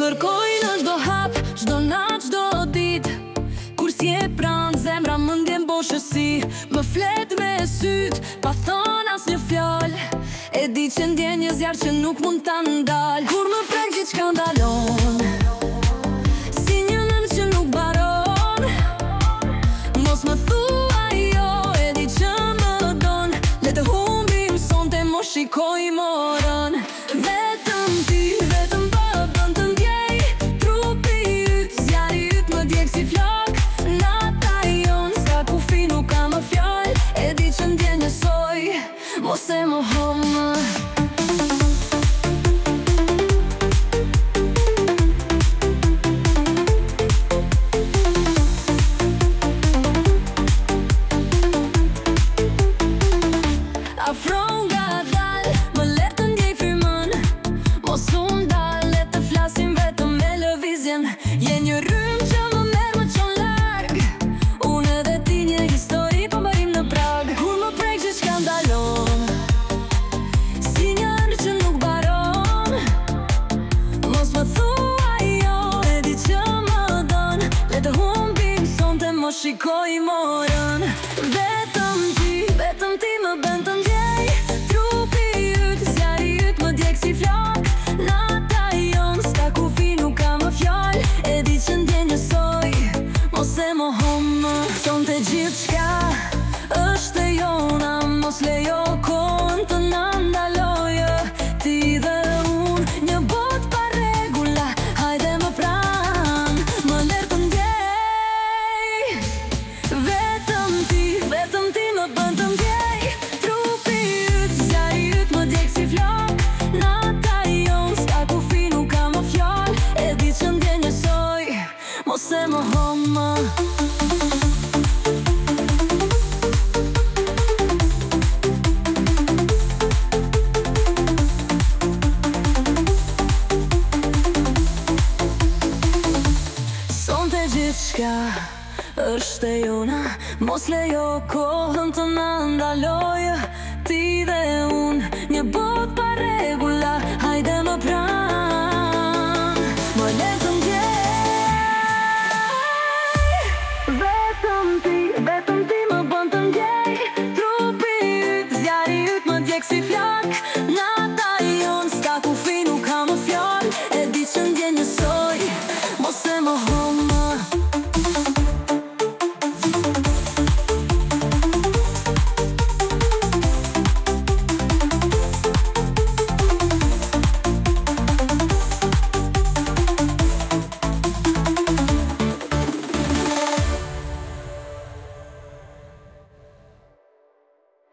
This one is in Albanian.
kërkoj në shdo hap, shdo nat, do dit Kur si e pranë zemra më ndjen boshësi Më flet me syt, pa thon as një fjall E di që ndjen një zjarë që nuk mund të ndal Kur më prek që që ndalon Si një nëmë që nuk baron Mos më thuaj jo, e di që më don Letë humbim son të mos shikoj morën Vërë vendin Je një rrëm që më merë më qonë larg Unë edhe ti një histori po më rrim në prag Kur më prejk që shkandalon Si një anë që nuk baron Mos më thua jo E di që më don Letë hum bim son të më shikoj morën Vetëm ti, vetëm ti më bëndë dicen Mos e më homa Sonte gjithë shka është e jona Mos lejo kohën të Ti dhe unë Një botë pare Sexy jak na